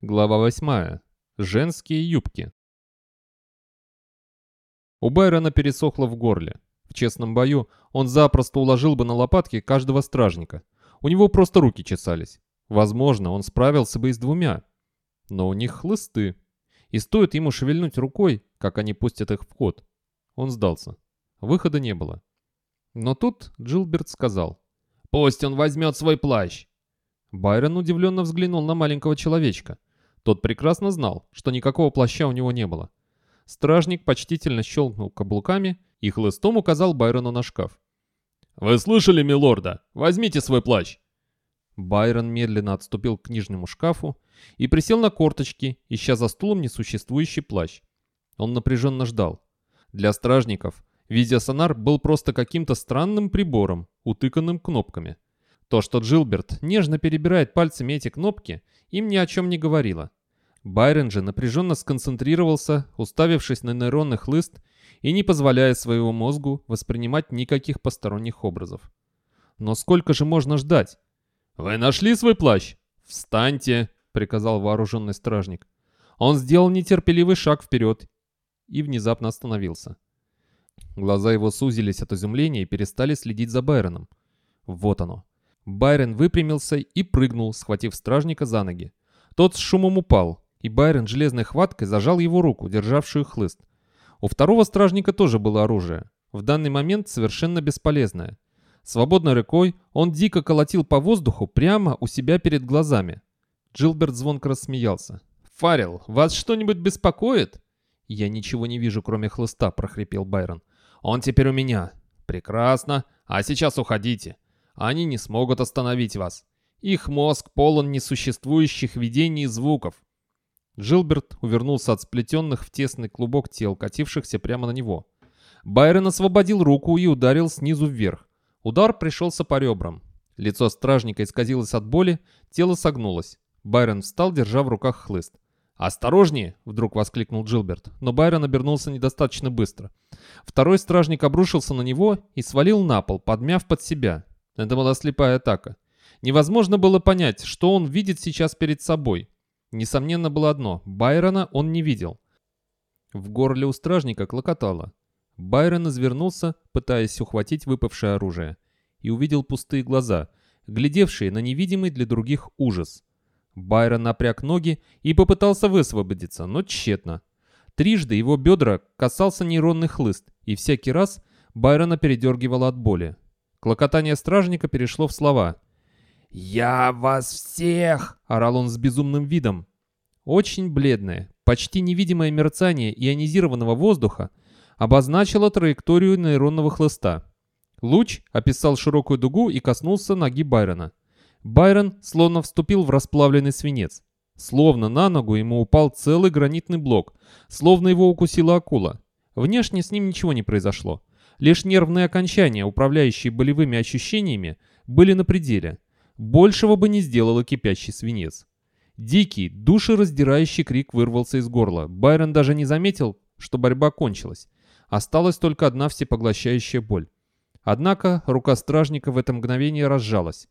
Глава 8. Женские юбки. У Байрона пересохло в горле. В честном бою он запросто уложил бы на лопатки каждого стражника. У него просто руки чесались. Возможно, он справился бы и с двумя. Но у них хлысты. И стоит ему шевельнуть рукой, как они пустят их в ход. Он сдался. Выхода не было. Но тут Джилберт сказал. «Пусть он возьмет свой плащ!» Байрон удивленно взглянул на маленького человечка. Тот прекрасно знал, что никакого плаща у него не было. Стражник почтительно щелкнул каблуками и хлыстом указал Байрону на шкаф. «Вы слышали, милорда? Возьмите свой плащ!» Байрон медленно отступил к книжному шкафу и присел на корточки, ища за стулом несуществующий плащ. Он напряженно ждал. Для стражников видеосонар был просто каким-то странным прибором, утыканным кнопками. То, что Джилберт нежно перебирает пальцами эти кнопки, им ни о чем не говорило. Байрон же напряженно сконцентрировался, уставившись на нейронный хлыст и не позволяя своему мозгу воспринимать никаких посторонних образов. Но сколько же можно ждать? «Вы нашли свой плащ? Встаньте!» — приказал вооруженный стражник. Он сделал нетерпеливый шаг вперед и внезапно остановился. Глаза его сузились от изумления и перестали следить за Байроном. Вот оно. Байрон выпрямился и прыгнул, схватив стражника за ноги. Тот с шумом упал, и Байрон железной хваткой зажал его руку, державшую хлыст. У второго стражника тоже было оружие, в данный момент совершенно бесполезное. Свободной рукой он дико колотил по воздуху прямо у себя перед глазами. Джилберт звонко рассмеялся. «Фаррелл, вас что-нибудь беспокоит?» «Я ничего не вижу, кроме хлыста», — прохрипел Байрон. «Он теперь у меня». «Прекрасно. А сейчас уходите. Они не смогут остановить вас. Их мозг полон несуществующих видений и звуков. Джилберт увернулся от сплетенных в тесный клубок тел, катившихся прямо на него. Байрон освободил руку и ударил снизу вверх. Удар пришелся по ребрам. Лицо стражника исказилось от боли, тело согнулось. Байрон встал, держа в руках хлыст. «Осторожнее!» — вдруг воскликнул Джилберт, но Байрон обернулся недостаточно быстро. Второй стражник обрушился на него и свалил на пол, подмяв под себя. Это была слепая атака. Невозможно было понять, что он видит сейчас перед собой. Несомненно было одно – Байрона он не видел. В горле у стражника клокотало. Байрон извернулся, пытаясь ухватить выпавшее оружие, и увидел пустые глаза, глядевшие на невидимый для других ужас. Байрон напряг ноги и попытался высвободиться, но тщетно. Трижды его бедра касался нейронный хлыст, и всякий раз Байрона передергивало от боли. Клокотание стражника перешло в слова – «Я вас всех!» — орал он с безумным видом. Очень бледное, почти невидимое мерцание ионизированного воздуха обозначило траекторию нейронного хлыста. Луч описал широкую дугу и коснулся ноги Байрона. Байрон словно вступил в расплавленный свинец. Словно на ногу ему упал целый гранитный блок, словно его укусила акула. Внешне с ним ничего не произошло. Лишь нервные окончания, управляющие болевыми ощущениями, были на пределе. Большего бы не сделала кипящий свинец. Дикий, душераздирающий крик вырвался из горла. Байрон даже не заметил, что борьба кончилась. Осталась только одна всепоглощающая боль. Однако рука стражника в это мгновение разжалась.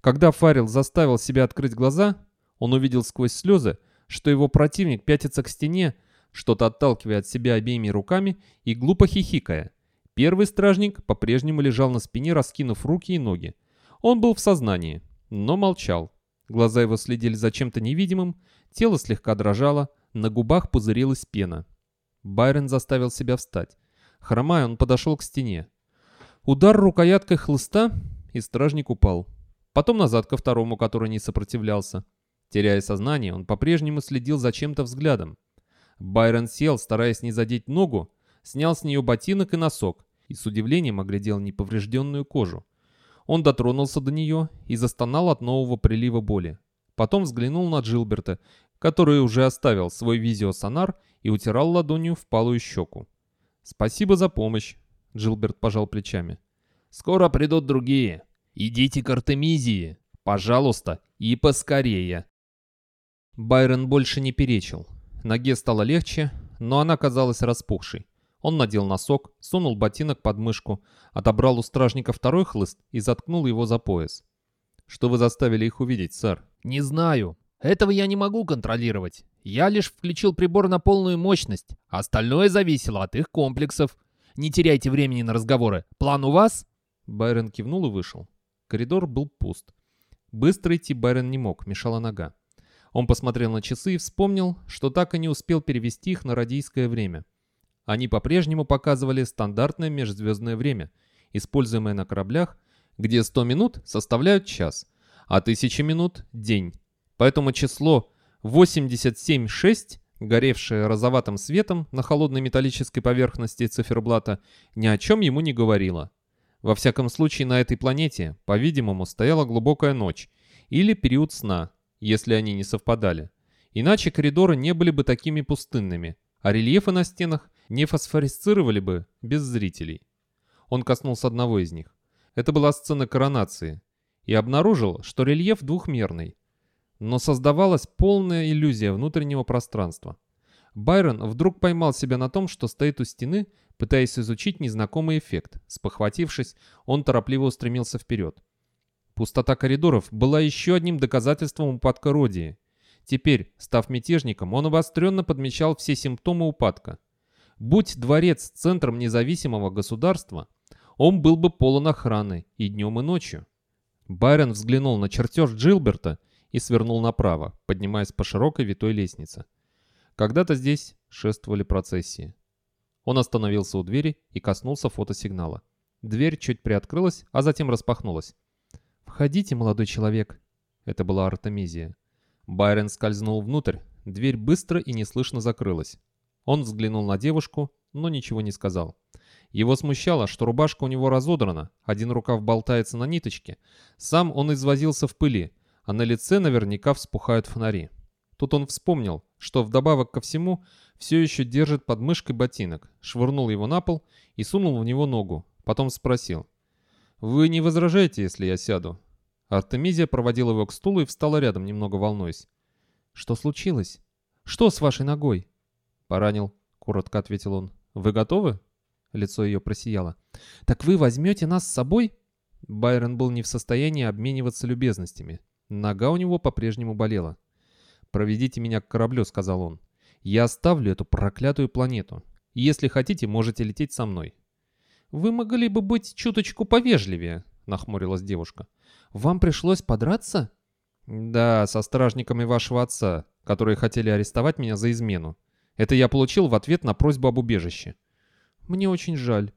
Когда Фарил заставил себя открыть глаза, он увидел сквозь слезы, что его противник пятится к стене, что-то отталкивая от себя обеими руками и глупо хихикая. Первый стражник по-прежнему лежал на спине, раскинув руки и ноги. Он был в сознании но молчал. Глаза его следили за чем-то невидимым, тело слегка дрожало, на губах пузырилась пена. Байрон заставил себя встать. Хромая, он подошел к стене. Удар рукояткой хлыста, и стражник упал. Потом назад ко второму, который не сопротивлялся. Теряя сознание, он по-прежнему следил за чем-то взглядом. Байрон сел, стараясь не задеть ногу, снял с нее ботинок и носок и с удивлением оглядел неповрежденную кожу. Он дотронулся до нее и застонал от нового прилива боли. Потом взглянул на Джилберта, который уже оставил свой визиосонар и утирал ладонью впалую щеку. «Спасибо за помощь», — Джилберт пожал плечами. «Скоро придут другие. Идите к Артемизии, пожалуйста, и поскорее». Байрон больше не перечил. Ноге стало легче, но она казалась распухшей. Он надел носок, сунул ботинок под мышку, отобрал у стражника второй хлыст и заткнул его за пояс. «Что вы заставили их увидеть, сэр?» «Не знаю. Этого я не могу контролировать. Я лишь включил прибор на полную мощность. Остальное зависело от их комплексов. Не теряйте времени на разговоры. План у вас?» Байрон кивнул и вышел. Коридор был пуст. Быстро идти Байрон не мог, мешала нога. Он посмотрел на часы и вспомнил, что так и не успел перевести их на радийское время. Они по-прежнему показывали стандартное межзвездное время, используемое на кораблях, где 100 минут составляют час, а 1000 минут – день. Поэтому число 87,6, горевшее розоватым светом на холодной металлической поверхности циферблата, ни о чем ему не говорило. Во всяком случае, на этой планете, по-видимому, стояла глубокая ночь или период сна, если они не совпадали. Иначе коридоры не были бы такими пустынными, а рельефы на стенах не фосфорисцировали бы без зрителей. Он коснулся одного из них. Это была сцена коронации. И обнаружил, что рельеф двухмерный. Но создавалась полная иллюзия внутреннего пространства. Байрон вдруг поймал себя на том, что стоит у стены, пытаясь изучить незнакомый эффект. Спохватившись, он торопливо устремился вперед. Пустота коридоров была еще одним доказательством упадка Родии. Теперь, став мятежником, он обостренно подмечал все симптомы упадка. Будь дворец центром независимого государства, он был бы полон охраны и днем, и ночью. Байрон взглянул на чертеж Джилберта и свернул направо, поднимаясь по широкой витой лестнице. Когда-то здесь шествовали процессии. Он остановился у двери и коснулся фотосигнала. Дверь чуть приоткрылась, а затем распахнулась. «Входите, молодой человек». Это была Артемизия. Байрон скользнул внутрь, дверь быстро и неслышно закрылась. Он взглянул на девушку, но ничего не сказал. Его смущало, что рубашка у него разодрана, один рукав болтается на ниточке. Сам он извозился в пыли, а на лице наверняка вспухают фонари. Тут он вспомнил, что вдобавок ко всему все еще держит под мышкой ботинок, швырнул его на пол и сунул в него ногу. Потом спросил. «Вы не возражаете, если я сяду?» Артемизия проводила его к стулу и встала рядом, немного волнуясь. «Что случилось? Что с вашей ногой?» «Поранил», — коротко ответил он. «Вы готовы?» Лицо ее просияло. «Так вы возьмете нас с собой?» Байрон был не в состоянии обмениваться любезностями. Нога у него по-прежнему болела. «Проведите меня к кораблю», — сказал он. «Я оставлю эту проклятую планету. Если хотите, можете лететь со мной». «Вы могли бы быть чуточку повежливее», — нахмурилась девушка. «Вам пришлось подраться?» «Да, со стражниками вашего отца, которые хотели арестовать меня за измену. Это я получил в ответ на просьбу об убежище». «Мне очень жаль».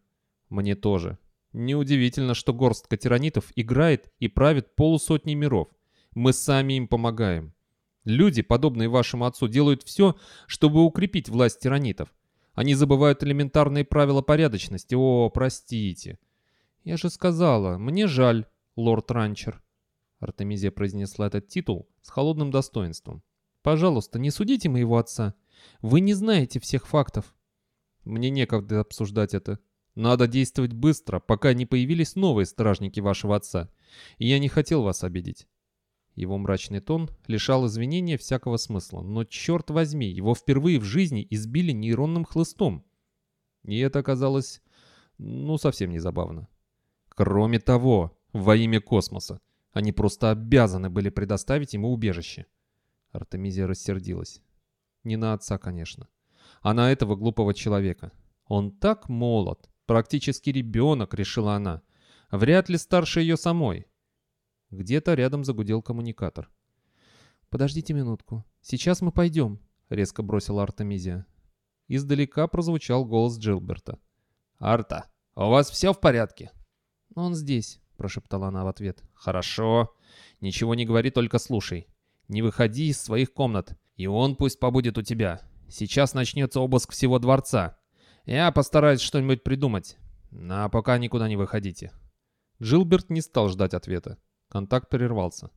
«Мне тоже. Неудивительно, что горстка тиранитов играет и правит полусотни миров. Мы сами им помогаем. Люди, подобные вашему отцу, делают все, чтобы укрепить власть тиранитов. Они забывают элементарные правила порядочности. О, простите. Я же сказала, мне жаль, лорд Ранчер. Артемизия произнесла этот титул с холодным достоинством. Пожалуйста, не судите моего отца. Вы не знаете всех фактов. Мне некогда обсуждать это. Надо действовать быстро, пока не появились новые стражники вашего отца. И я не хотел вас обидеть. Его мрачный тон лишал извинения всякого смысла, но черт возьми, его впервые в жизни избили нейронным хлыстом. И это оказалось, ну, совсем не забавно. Кроме того, во имя космоса, они просто обязаны были предоставить ему убежище. Артемизия рассердилась. Не на отца, конечно, а на этого глупого человека. Он так молод, практически ребенок, решила она. Вряд ли старше ее самой. Где-то рядом загудел коммуникатор. «Подождите минутку. Сейчас мы пойдем», — резко бросила Артемизия. Издалека прозвучал голос Джилберта. «Арта, у вас все в порядке?» «Он здесь», — прошептала она в ответ. «Хорошо. Ничего не говори, только слушай. Не выходи из своих комнат, и он пусть побудет у тебя. Сейчас начнется обыск всего дворца. Я постараюсь что-нибудь придумать. А пока никуда не выходите». Джилберт не стал ждать ответа. Контакт прервался.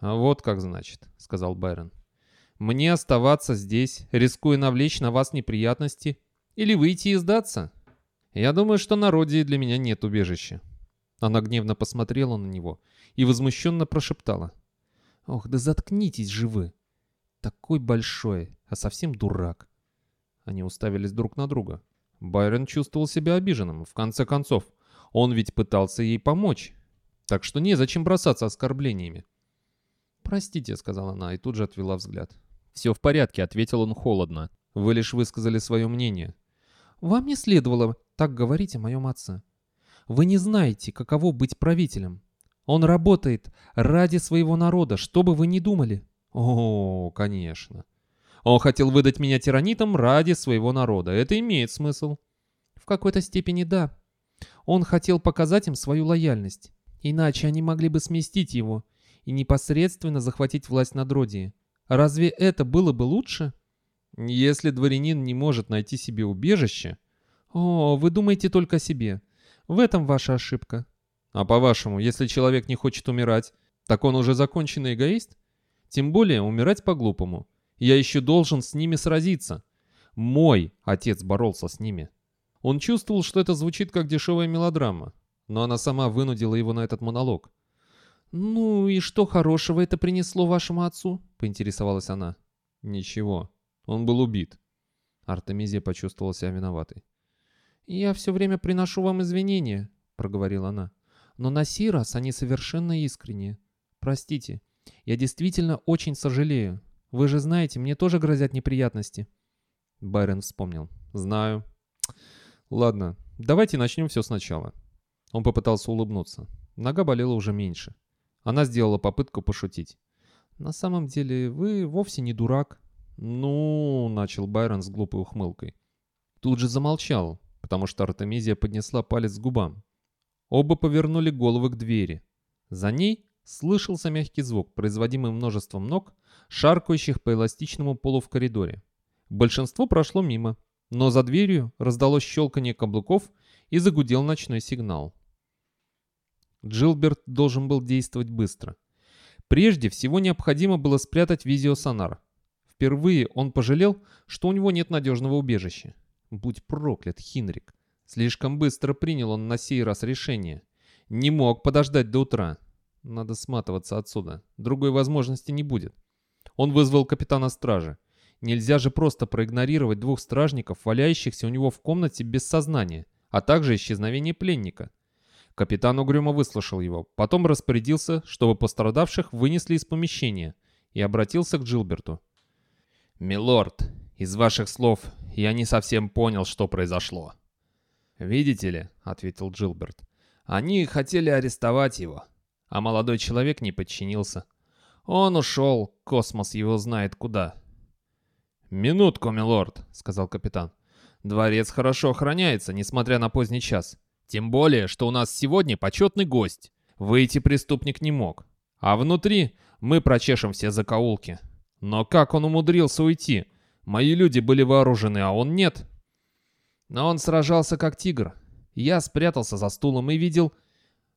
«А вот как значит», — сказал Байрон. «Мне оставаться здесь, рискуя навлечь на вас неприятности, или выйти и сдаться? Я думаю, что на Родии для меня нет убежища». Она гневно посмотрела на него и возмущенно прошептала. «Ох, да заткнитесь же вы! Такой большой, а совсем дурак!» Они уставились друг на друга. Байрон чувствовал себя обиженным. В конце концов, он ведь пытался ей помочь. Так что незачем бросаться оскорблениями. «Простите», — сказала она и тут же отвела взгляд. «Все в порядке», — ответил он холодно. «Вы лишь высказали свое мнение». «Вам не следовало так говорить о моем отце. Вы не знаете, каково быть правителем. Он работает ради своего народа, что бы вы ни думали». «О, конечно. Он хотел выдать меня тиранитом ради своего народа. Это имеет смысл». «В какой-то степени да. Он хотел показать им свою лояльность. Иначе они могли бы сместить его и непосредственно захватить власть над Родией. Разве это было бы лучше? Если дворянин не может найти себе убежище... О, вы думаете только о себе. В этом ваша ошибка. А по-вашему, если человек не хочет умирать, так он уже законченный эгоист? Тем более умирать по-глупому. Я еще должен с ними сразиться. Мой отец боролся с ними. Он чувствовал, что это звучит как дешевая мелодрама, но она сама вынудила его на этот монолог. «Ну и что хорошего это принесло вашему отцу?» — поинтересовалась она. «Ничего. Он был убит». Артемизия почувствовала себя виноватой. «Я все время приношу вам извинения», — проговорила она. «Но на сей раз они совершенно искренние. Простите, я действительно очень сожалею. Вы же знаете, мне тоже грозят неприятности». Байрон вспомнил. «Знаю. Ладно, давайте начнем все сначала». Он попытался улыбнуться. Нога болела уже меньше. Она сделала попытку пошутить. «На самом деле, вы вовсе не дурак». «Ну...» — начал Байрон с глупой ухмылкой. Тут же замолчал, потому что Артемизия поднесла палец к губам. Оба повернули головы к двери. За ней слышался мягкий звук, производимый множеством ног, шаркающих по эластичному полу в коридоре. Большинство прошло мимо, но за дверью раздалось щелканье каблуков и загудел ночной сигнал. Джилберт должен был действовать быстро. Прежде всего необходимо было спрятать визиосонар. Впервые он пожалел, что у него нет надежного убежища. Будь проклят, Хинрик. Слишком быстро принял он на сей раз решение. Не мог подождать до утра. Надо сматываться отсюда. Другой возможности не будет. Он вызвал капитана стражи. Нельзя же просто проигнорировать двух стражников, валяющихся у него в комнате без сознания, а также исчезновение пленника. Капитан угрюмо выслушал его, потом распорядился, чтобы пострадавших вынесли из помещения, и обратился к Джилберту. «Милорд, из ваших слов я не совсем понял, что произошло». «Видите ли», — ответил Джилберт, — «они хотели арестовать его, а молодой человек не подчинился. Он ушел, космос его знает куда». «Минутку, милорд», — сказал капитан. «Дворец хорошо охраняется, несмотря на поздний час. Тем более, что у нас сегодня почетный гость. Выйти преступник не мог. А внутри мы прочешем все закоулки. Но как он умудрился уйти? Мои люди были вооружены, а он нет. Но он сражался как тигр. Я спрятался за стулом и видел...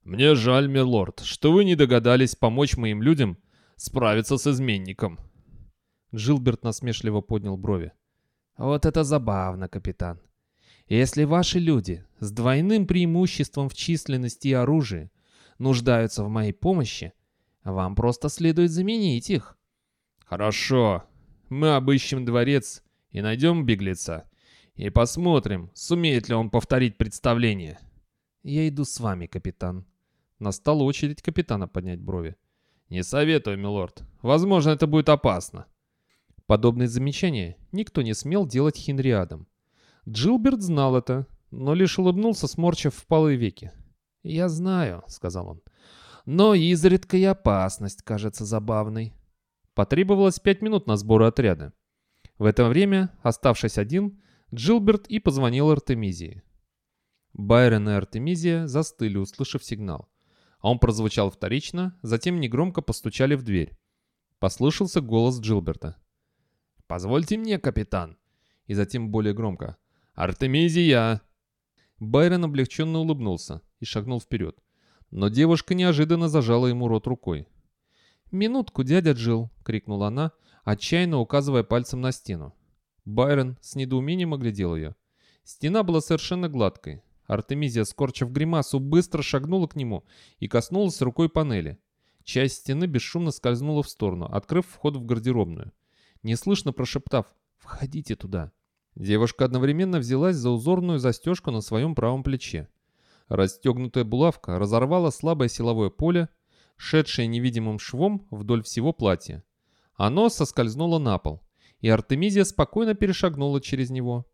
Мне жаль, милорд, что вы не догадались помочь моим людям справиться с изменником. Джилберт насмешливо поднял брови. Вот это забавно, капитан. Если ваши люди с двойным преимуществом в численности и оружии нуждаются в моей помощи, вам просто следует заменить их. Хорошо. Мы обыщем дворец и найдем беглеца. И посмотрим, сумеет ли он повторить представление. Я иду с вами, капитан. Настала очередь капитана поднять брови. Не советую, милорд. Возможно, это будет опасно. Подобные замечания никто не смел делать Хенриадам. Джилберт знал это, но лишь улыбнулся, сморчив впалые веки. «Я знаю», — сказал он, — «но изредка и опасность кажется забавной». Потребовалось пять минут на сборы отряда. В это время, оставшись один, Джилберт и позвонил Артемизии. Байрон и Артемизия застыли, услышав сигнал. А он прозвучал вторично, затем негромко постучали в дверь. Послышался голос Джилберта. «Позвольте мне, капитан!» И затем более громко. «Артемизия!» Байрон облегченно улыбнулся и шагнул вперед. Но девушка неожиданно зажала ему рот рукой. «Минутку, дядя Джил!» — крикнула она, отчаянно указывая пальцем на стену. Байрон с недоумением оглядел ее. Стена была совершенно гладкой. Артемизия, скорчив гримасу, быстро шагнула к нему и коснулась рукой панели. Часть стены бесшумно скользнула в сторону, открыв вход в гардеробную. Неслышно прошептав «Входите туда», Девушка одновременно взялась за узорную застежку на своем правом плече. Расстегнутая булавка разорвала слабое силовое поле, шедшее невидимым швом вдоль всего платья. Оно соскользнуло на пол, и Артемизия спокойно перешагнула через него.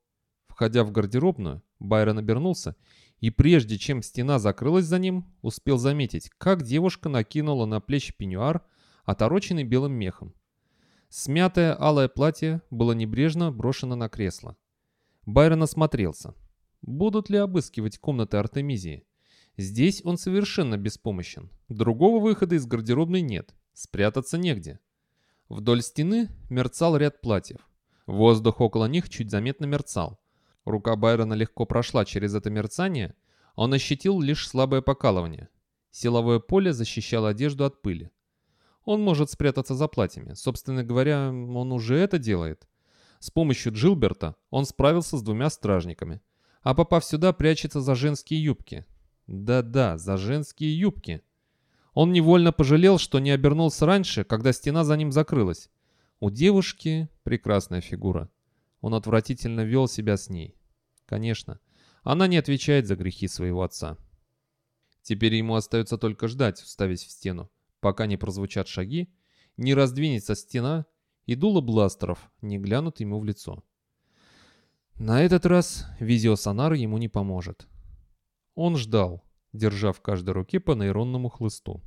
Входя в гардеробную, Байрон обернулся, и прежде чем стена закрылась за ним, успел заметить, как девушка накинула на плечи пеньюар, отороченный белым мехом. Смятое алое платье было небрежно брошено на кресло. Байрон осмотрелся. Будут ли обыскивать комнаты Артемизии? Здесь он совершенно беспомощен. Другого выхода из гардеробной нет. Спрятаться негде. Вдоль стены мерцал ряд платьев. Воздух около них чуть заметно мерцал. Рука Байрона легко прошла через это мерцание, он ощутил лишь слабое покалывание. Силовое поле защищало одежду от пыли. Он может спрятаться за платьями. Собственно говоря, он уже это делает. С помощью Джилберта он справился с двумя стражниками. А попав сюда, прячется за женские юбки. Да-да, за женские юбки. Он невольно пожалел, что не обернулся раньше, когда стена за ним закрылась. У девушки прекрасная фигура. Он отвратительно вел себя с ней. Конечно, она не отвечает за грехи своего отца. Теперь ему остается только ждать, вставить в стену, пока не прозвучат шаги, не раздвинется стена, и дуло бластеров не глянут ему в лицо. На этот раз визиосонар ему не поможет. Он ждал, держа в каждой руке по нейронному хлысту.